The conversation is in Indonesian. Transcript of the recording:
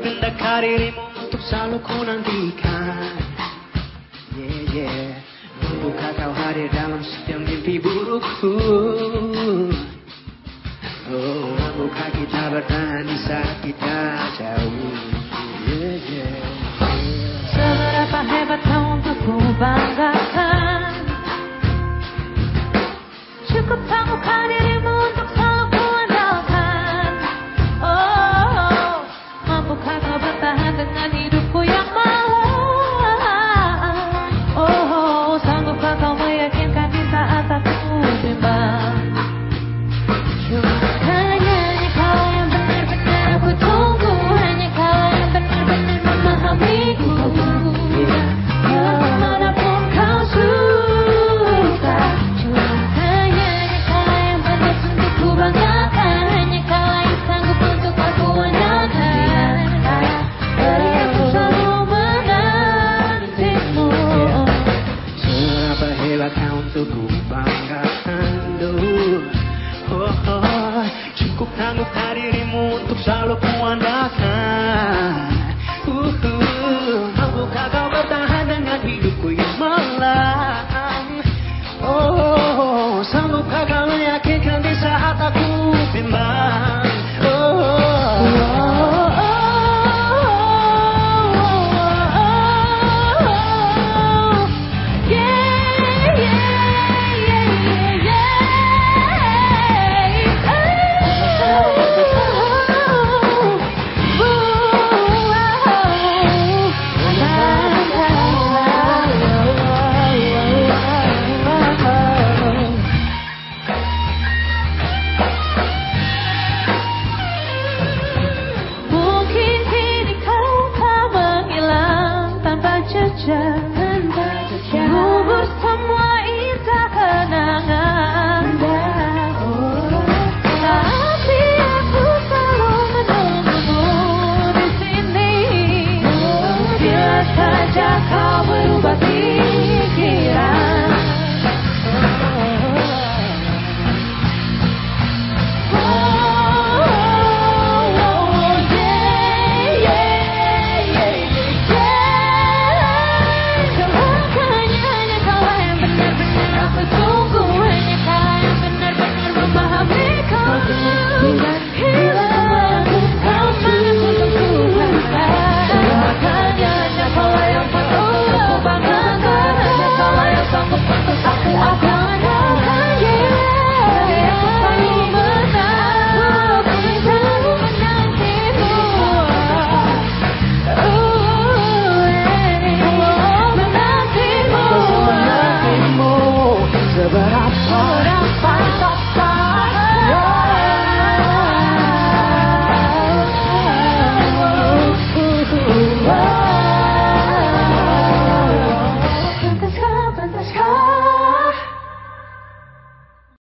indakkah dirimu untuk selalu ku nantikan? Yeah, yeah. Kau hadir dalam setiap mimpi burukku? Oh, mampukah kita bertahan di saat kita jauh? Yeah, yeah. Seberapa hebat kau untuk ku banggakan oh, oh, Cukup tanggungkah dirimu untuk selalu ku andalkan Jangan semua indah kenangan. Tapi aku selalu di sini.